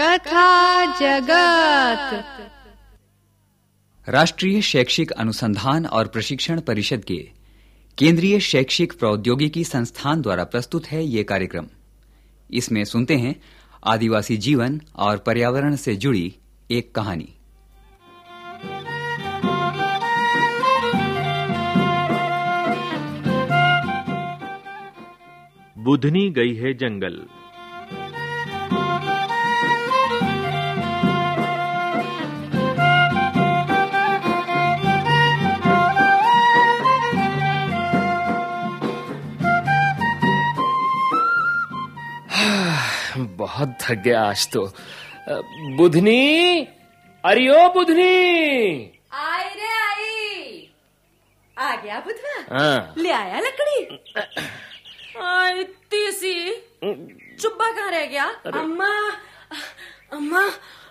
कथा जगत। राष्ट्रीय शैक्षिक अनुसंधान और प्रशिक्षण परिषद के केंद्रीय शैक्षिक प्रौद्योगिकी संस्थान द्वारा प्रस्तुत है ये कार्यक्रम। इसमें सुनते हैं आदिवासी जीवन और पर्यावरण से जुड़ी एक कहानी। बुधनी गई है जंगल। थक गया आज तो बुधनी? अरे ओ बुधनी? आई रे आई। आ गया बुधवा हाँ ले आया लकड़ी। इतनी सी। चुप्पा कहाँ रह गया? अम्मा अम्मा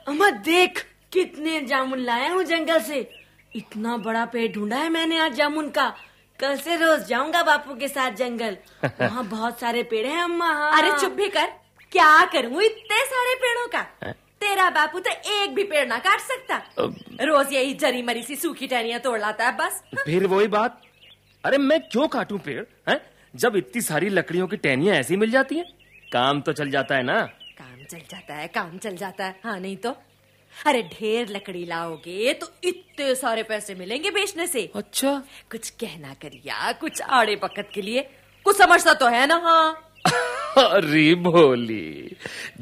अम्मा देख कितने जामुन लाया हूँ जंगल से। इतना बड़ा पेड़ ढूंढा है मैंने आज जामुन का। कल से रोज जाऊँगा बापू के साथ जंगल। वहाँ बहुत सारे पेड़ हैं अम्मा। हाँ। अरे चुप भी कर। क्या करूँ? इतने सारे पेड़ों का। तेरा बापू तो एक भी पेड़ ना काट सकता। रोज यही जरी मरी सी सूखी टहनियाँ तोड़ लाता है बस। फिर वही बात। अरे मैं क्यों काटूं पेड़ हैं? जब इतनी सारी लकड़ियों की टहनियाँ ऐसी मिल जाती हैं काम तो चल जाता है ना। काम चल जाता है काम चल जाता है। हाँ नहीं तो? अरे ढेर लकड़ी लाओगे तो इतने सारे पैसे मिलेंगे बेचने से। अच्छा। कुछ कहना करिया कुछ आड़े बकत के लिए। कुछ समझता तो है ना हाँ। अरे भोली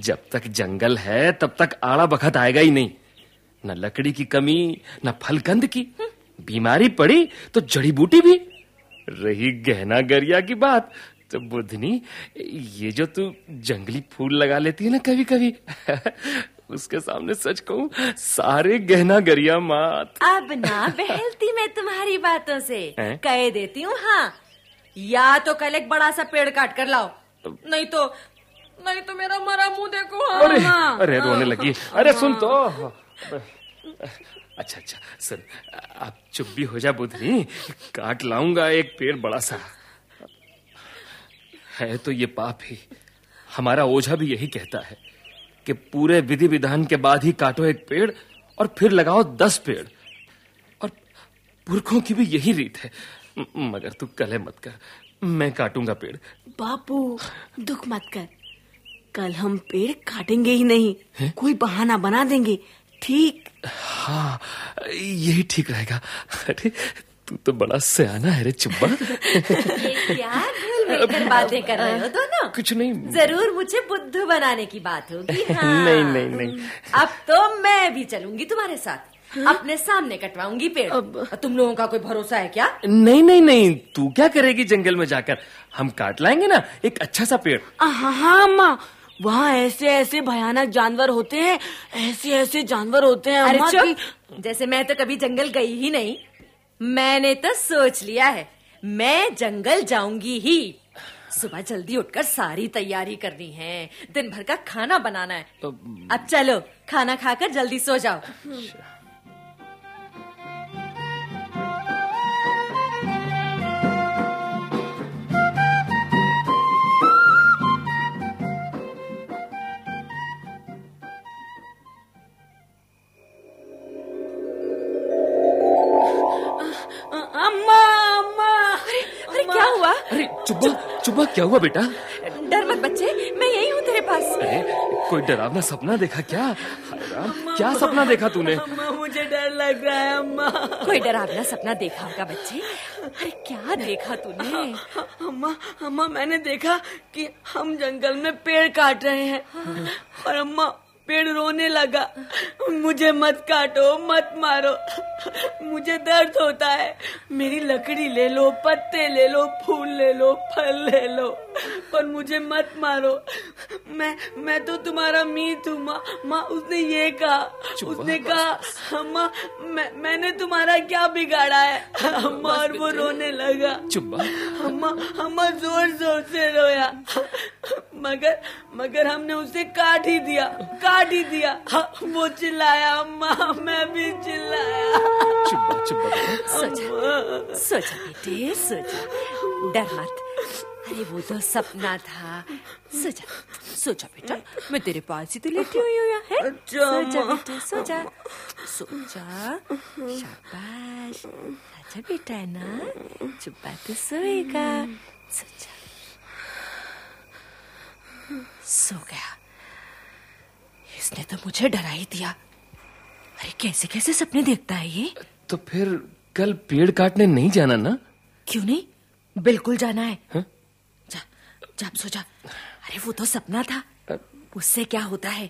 जब तक जंगल है तब तक आड़ा बखत आएगा ही नहीं। न लकड़ी की कमी न फलकंद की। बीमारी पड़ी तो जड़ी बूटी भी। रही गहना गरिया की बात तो बुधनी ये जो तू जंगली फूल लगा लेती है ना कभी कभी उसके सामने सच कहूँ सारे गहना गरिया मात। अब ना बहलती मैं तुम्हारी बातों से। कह देती हूँ हाँ या तो कल एक बड़ा सा पेड़ काट कर लाओ नहीं तो नहीं तो मेरा मरा मुँह देखो हाँ अरे अरे रोने लगी। अरे सुन तो। अच्छा अच्छा सुन अब चुप भी हो जा बुधनी। काट लाऊँगा एक पेड़ बड़ा सा। है तो ये पाप ही। हमारा ओझा भी यही कहता है कि पूरे विधि विधान के बाद ही काटो एक पेड़ और फिर लगाओ दस पेड़। और पुरखों की भी यही रीत है। मगर तू कले मत कर। मैं काटूँगा पेड़। बापू दुख मत कर। कल हम पेड़ काटेंगे ही नहीं। है? कोई बहाना बना देंगे। ठीक? हाँ यही ठीक रहेगा। अरे तू तो बड़ा सयाना है रे चुब्बा ये क्या भूल बातें कर रहे हो दोनों? कुछ नहीं। ज़रूर मुझे बुद्धू बनाने की बात होगी हाँ। नहीं, नहीं, नहीं। अब तो मैं भी चलूँगी तुम्हारे साथ। अपने सामने कटवाऊँगी पेड़। अब... तुम लोगों का कोई भरोसा है क्या? नहीं नहीं नहीं तू क्या करेगी जंगल में जाकर? हम काट लाएँगे ना एक अच्छा सा पेड़। हाँ हाँ अम्मा। वहाँ ऐसे ऐसे भयानक जानवर होते हैं ऐसे ऐसे जानवर होते हैं अरे अम्मा चुप। जैसे मैं तो कभी जंगल गई ही नहीं मैंने तो सोच लिया है मैं जंगल जाऊँगी ही। सुबह जल्दी उठकर सारी तैयारी करनी है दिन भर का खाना बनाना है। अब चलो खाना खाकर जल्दी सो जाओ। चुब्बा चुब्बा क्या हुआ बेटा? डर मत बच्चे मैं यही हूँ तेरे पास। अरे कोई डरावना सपना देखा क्या? क्या सपना देखा तूने? अम्मा मुझे डर लग रहा है अम्मा। कोई डरावना सपना देखा होगा बच्चे? अरे क्या देखा तूने? अम्मा अम्मा मैंने देखा कि हम जंगल में पेड़ काट रहे हैं। और अम्मा पेड़ रोने लगा। मुझे मत काटो, मत मारो। मुझे दर्द होता है। मेरी लकड़ी ले लो, पत्ते ले लो, फूल ले लो, फल ले लो। पर मुझे मत मारो। मैं मैं तो तुम्हारा मीत हूँ माँ माँ उसने ये कहा। उसने कहा अम्मा मैं मैंने तुम्हारा क्या बिगाड़ा है? अम्मा और वो रोने लगा। अम्मा अम्मा ज़ोर ज़ोर से रोया। मगर मगर हमने उसे काट ही दिया काट ही दिया। हाँ, वो चिल्लाया अम्मा मैं भी चिल्लाया। चुब्बा चुब्बा बेटा सोचा सोचा बेटे सोचा। डर मत। अरे वो तो सपना था। सो जा सो जा बेटा मैं तेरे पास ही तो लेटी हुई हूँ है? अच्छा, सो जा बेटा सो जा सो जा शाबाश। अच्छा बेटा है ना चुप्पा तो सोएगा। सो जा सो गया। इसने तो मुझे डरा ही दिया। अरे कैसे कैसे सपने देखता है ये? तो फिर कल पेड़ काटने नहीं जाना ना? क्यों नहीं? बिल्कुल जाना है। हाँ? जा जा अब सो जा अरे वो तो सपना था। उससे क्या होता है?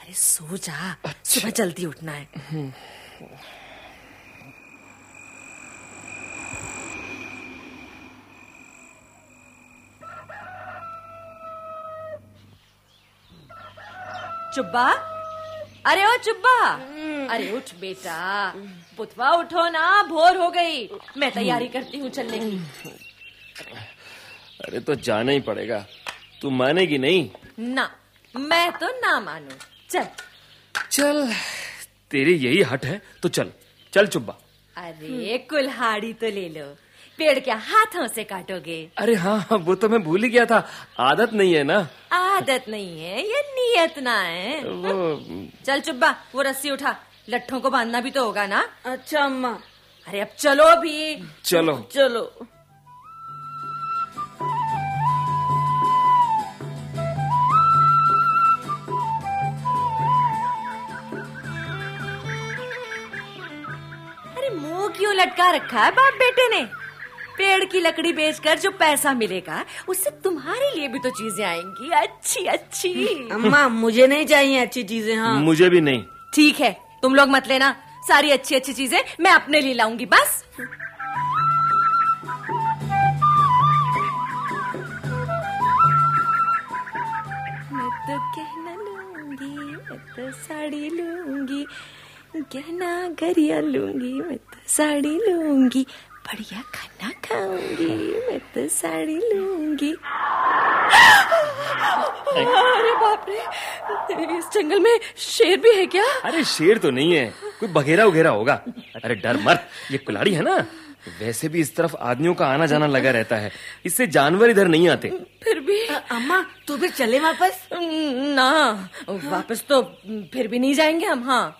अरे सो जा। सुबह जल्दी उठना है। चुब्बा? अरे ओ चुब्बा। अरे उठ बेटा। बुधवा उठो ना भोर हो गई। मैं तैयारी करती हूँ चलने की। अरे तो जाना ही पड़ेगा। तू मानेगी नहीं? ना मैं तो ना मानू। चल। चल तेरी यही हट है तो चल। चल चुब्बा। अरे कुल्हाड़ी तो ले लो। पेड़ क्या हाथों से काटोगे? अरे हाँ हाँ, वो तो मैं भूल ही गया था। आदत नहीं है ना? आदत नहीं है ये नियत ना है। वो चल चुब्बा वो रस्सी उठा। लट्ठों को बांधना भी तो होगा ना? अच्छा अम्मा। अरे अब चलो भी। चलो। चलो। क्यों लटका रखा है बाप बेटे ने? पेड़ की लकड़ी बेचकर जो पैसा मिलेगा उससे तुम्हारे लिए भी तो चीज़ें आएँगी। अच्छी अच्छी। अम्मा मुझे नहीं चाहिए अच्छी चीज़ें हाँ। मुझे भी नहीं। ठीक है तुम लोग मत लेना। सारी अच्छी अच्छी चीज़ें मैं अपने लिए लाऊँगी बस। मैं तो कहना लूँगी मैं तो साड़ी लूँगी। गहना गरिया लूँगी मैं तो साड़ी लूँगी। बढ़िया खाना खाऊँगी मैं तो साड़ी लूँगी। अरे बाप रे इस जंगल में शेर भी है क्या? अरे शेर तो नहीं है कोई बघेरा वगैरह होगा। अरे डर मत ये कुल्हाड़ी है ना। वैसे भी इस तरफ़ आदमियों का आना जाना लगा रहता है। इससे जानवर इधर नहीं आते। फिर भी। अ- अम्मा तू फिर चले वापस? ना। वापस तो फिर भी नहीं जाएँगे हम हाँ।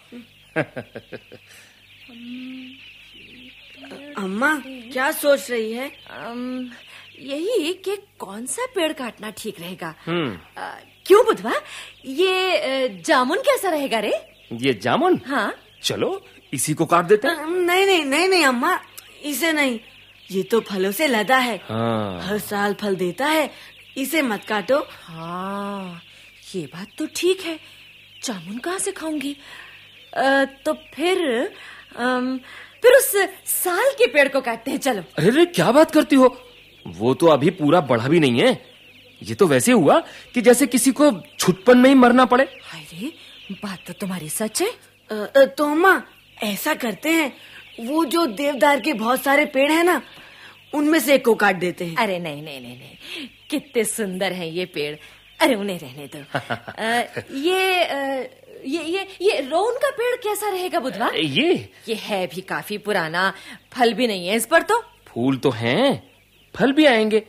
अम्मा क्या सोच रही है? अम, यही कि कौन सा पेड़ काटना ठीक रहेगा? हम्म। क्यों बुधवा? ये जामुन कैसा रहेगा रे? ये जामुन? हाँ। चलो इसी को काट देते हैं। नहीं नहीं नहीं नहीं अम्मा इसे नहीं। ये तो फलों से लदा है। हाँ। हर साल फल देता है। इसे मत काटो। हाँ ये बात तो ठीक है। जामुन कहाँ से खाऊँगी? तो फिर फिर उस साल के पेड़ को काटते हैं चलो। अरे रे क्या बात करती हो? वो तो अभी पूरा बढ़ा भी नहीं है। ये तो वैसे हुआ कि जैसे किसी को छुटपन में ही मरना पड़े। हाय रे बात तो तुम्हारी सच है। तो अम्मा ऐसा करते हैं वो जो देवदार के बहुत सारे पेड़ है ना उनमें से एक को काट देते हैं। अरे नहीं नहीं नहीं नहीं कितने सुंदर हैं ये पेड़। अरे उन्हें रहने दो। अ, ये अ, ये ये ये रोन का पेड़ कैसा रहेगा बुधवा ये। ये है भी काफ़ी पुराना। फल भी नहीं है इस पर तो। फूल तो हैं। फल भी आएँगे।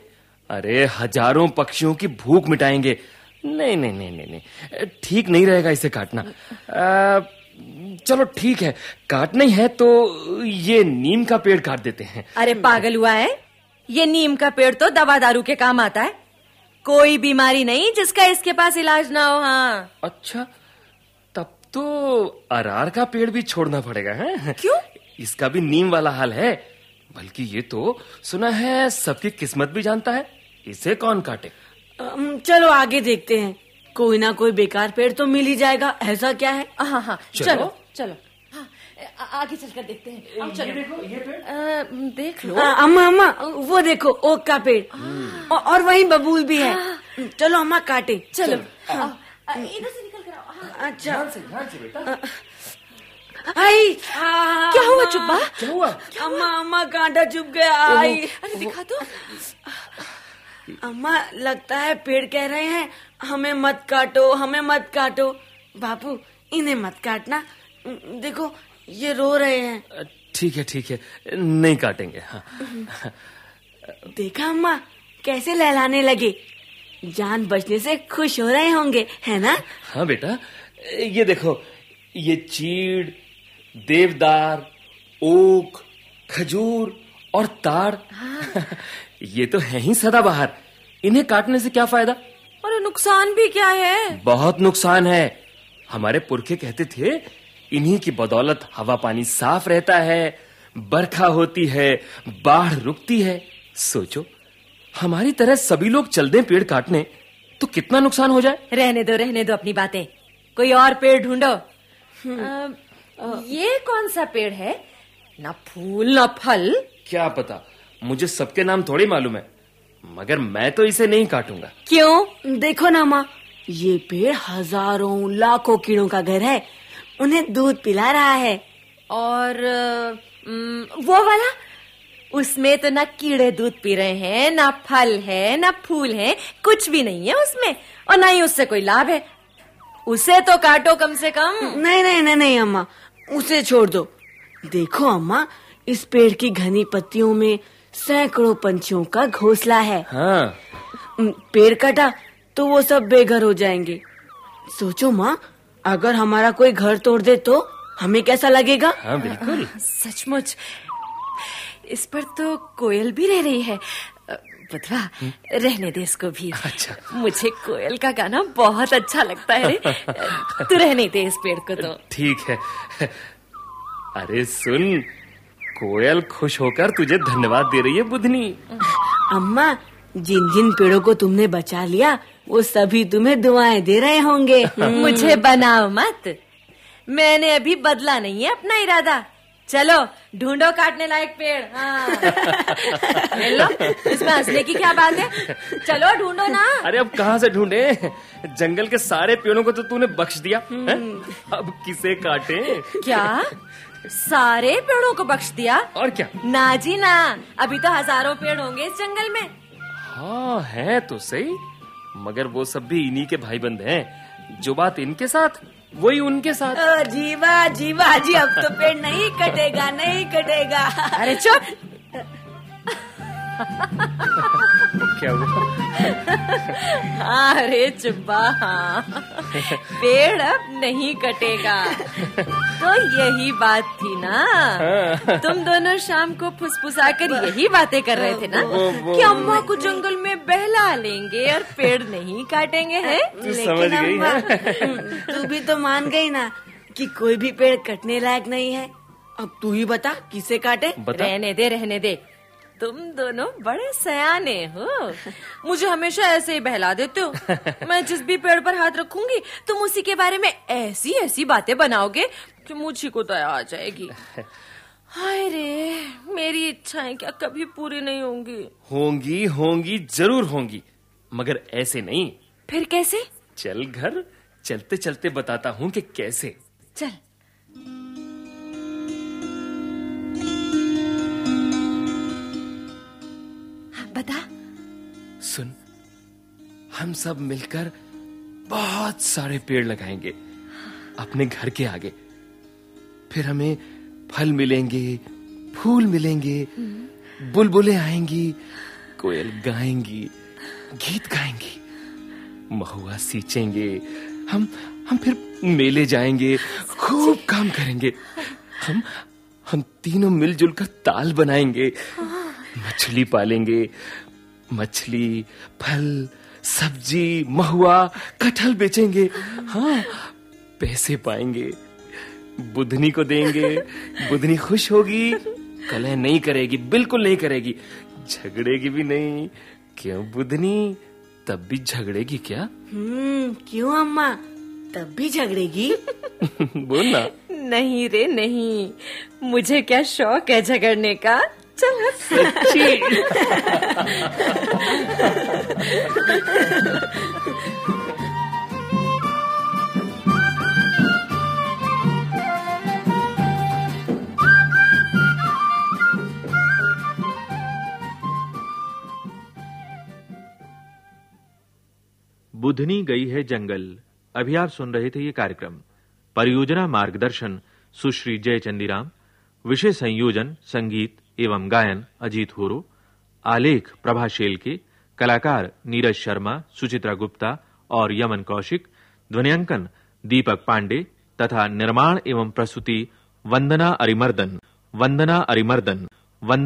अरे हज़ारों पक्षियों की भूख मिटाएँगे। नहीं नहीं नहीं नहीं नहीं। ठीक नहीं रहेगा इसे काटना। आ, चलो ठीक है। काटना ही है तो ये नीम का पेड़ काट देते हैं। अरे पागल हुआ है। ये नीम का पेड़ तो दवा दारू के काम आता है। कोई बीमारी नहीं जिसका इसके पास इलाज ना हो हाँ। अच्छा तो अरार का पेड़ भी छोड़ना पड़ेगा है? क्यों? इसका भी नीम वाला हाल है बल्कि ये तो सुना है सबकी किस्मत भी जानता है। इसे कौन काटे? चलो आगे देखते हैं। कोई ना कोई बेकार पेड़ तो मिल ही जाएगा ऐसा क्या है? हाँ हाँ चलो। चलो चलो। हाँ, आगे चलकर देखते हैं। आओ, चलो। अ, देख लो। अ, अम्मा अम्मा वो देखो ओक का पेड़। औ- और वहीं बबूल भी है। चलो अम्मा काटे। चलो। आओ, इधर से निकल कर आओ हाँ। अच्छा आई क्या हुआ अम्मा। चुप्पा? क्या हुआ? अम्मा अम्मा कांटा चुप गया आई। अरे दिखा तो। अम्मा लगता है पेड़ कह रहे हैं हमें मत काटो हमें मत काटो। बापू इन्हें मत काटना। देखो ये रो रहे हैं। ठीक है ठीक है। नहीं काटेंगे हाँ। देखा अम्मा कैसे लहलाने लगे? जान बचने से खुश हो रहे होंगे है ना? हाँ बेटा ये देखो ये चीड़ देवदार ओक खजूर और ताड़। ये तो है ही सदाबहार। इन्हें काटने से क्या फ़ायदा? और नुकसान भी क्या है? बहुत नुकसान है। हमारे पुरखे कहते थे इन्हीं की बदौलत हवा पानी साफ़ रहता है बरखा होती है बाढ़ रुकती है। सोचो हमारी तरह सभी लोग चल दें पेड़ काटने तो कितना नुकसान हो जाए? रहने दो रहने दो अपनी बातें। कोई और पेड़ ढूंढो। ये कौन सा पेड़ है? ना फूल ना फल। क्या पता? मुझे सबके नाम थोड़ी मालूम है मगर मैं तो इसे नहीं काटूँगा। क्यों? देखो ना माँ ये पेड़ हज़ारों लाखों कीड़ों का घर है। उन्हें दूध पिला रहा है। और वो वाला उसमें तो ना कीड़े दूध पी रहे हैं ना फल है ना फूल है कुछ भी नहीं है उसमें और ना ही उससे कोई लाभ है। उसे तो काटो कम से कम। नहीं नहीं नहीं नहीं अम्मा उसे छोड़ दो। देखो अम्मा इस पेड़ की घनी पत्तियों में सैकड़ों पंछियों का घोंसला है। हाँ। पेड़ कटा तो वो सब बेघर हो जाएँगे। सोचो माँ अगर हमारा कोई घर तोड़ दे तो हमें कैसा लगेगा? हाँ बिल्कुल। सचमुच इस पर तो कोयल भी रह रही है। अ, बुधवा रहने दे इसको भी। अच्छा। मुझे कोयल का गाना बहुत अच्छा लगता है। तू रहने दे इस पेड़ को तो। ठीक है। अरे सुन कोयल खुश होकर तुझे धन्यवाद दे रही है बुधनी। अम्मा जिन जिन पेड़ों को तुमने बचा लिया वो सभी तुम्हें दुआएँ दे रहे होंगे। मुझे बनाओ मत। मैंने अभी बदला नहीं है अपना इरादा। चलो ढूंढो काटने लायक पेड़ हाँ। ले इसमें हंसने की क्या बात है? चलो ढूंढो ना। अरे अब कहाँ से ढूंढे? जंगल के सारे पेड़ों को तो तूने बख्श दिया हैं? अब किसे काटे? क्या? सारे पेड़ों को बख्श दिया? और क्या? ना जी ना। अभी तो हज़ारों पेड़ होंगे इस जंगल में। हाँ है तो सही मगर वो सब भी इन्हीं के भाई बंद हैं जो बात इनके साथ वही उनके साथ। ओ, जीवा जीवा जी अब तो पेड़ नहीं कटेगा नहीं कटेगा। अरे चुप। क्या हुआ? हाँ अरे चुप्पा हाँ। पेड़ अब नहीं कटेगा। तो यही बात थी ना? तुम दोनों शाम को फुसफुसा कर यही बातें कर रहे थे ना? कि अम्मा को जंगल में बहला लेंगे और पेड़ नहीं काटेंगे हैं? तू समझ गई। अम्मा, है तू भी तो मान गई ना कि कोई भी पेड़ कटने लायक नहीं है। अब तू ही बता किसे काटे? बता। रहने दे रहने दे। तुम दोनों बड़े सयाने हो। मुझे हमेशा ऐसे ही बहला देते हो। मैं जिस भी पेड़ पर हाथ रखूँगी तुम उसी के बारे में ऐसी ऐसी बातें बनाओगे कि मुझे को दया आ जाएगी। हाय रे मेरी इच्छाएँ क्या कभी पूरी नहीं होंगी? होंगी होंगी ज़रूर होंगी मगर ऐसे नहीं। फिर कैसे? चल घर चलते चलते बताता हूँ कि कैसे। चल। सुन। हम सब मिलकर बहुत सारे पेड़ लगाएँगे अपने घर के आगे। फिर हमें फल मिलेंगे, फूल मिलेंगे, बुलबुलें आएँगी, कोयल गाएँगी, गीत गाएँगी, महुआ सींचेंगे, हम हम फिर मेले जाएँगे, खूब काम करेंगे। हम हम तीनों मिलजुल कर ताल बनाएँगे, मछली पालेंगे मछली फल सब्ज़ी महुआ कटहल बेचेंगे। हाँ पैसे पाएँगे बुधनी को देंगे बुधनी खुश होगी कलह नहीं करेगी बिल्कुल नहीं करेगी। झगड़ेगी भी नहीं क्यों बुधनी तब भी झगड़ेगी क्या? हम्म क्यों अम्मा? तब भी झगड़ेगी? बोल ना नहीं रे नहीं। मुझे क्या शौक है झगड़ने का? बुधनी गई है जंगल। अभी आप सुन रहे थे ये कार्यक्रम। परियोजना मार्गदर्शन सुश्री जयचंदीराम, विषय संयोजन संगीत एवं गायन अजीत होरो, आलेख प्रभा शेल के, कलाकार नीरज शर्मा, सुचित्रा गुप्ता और यमन कौशिक, ध्वनियांकन दीपक पांडे तथा निर्माण एवं प्रस्तुति वंदना अरिमर्दन वंदना अरिमर्दन, वंदना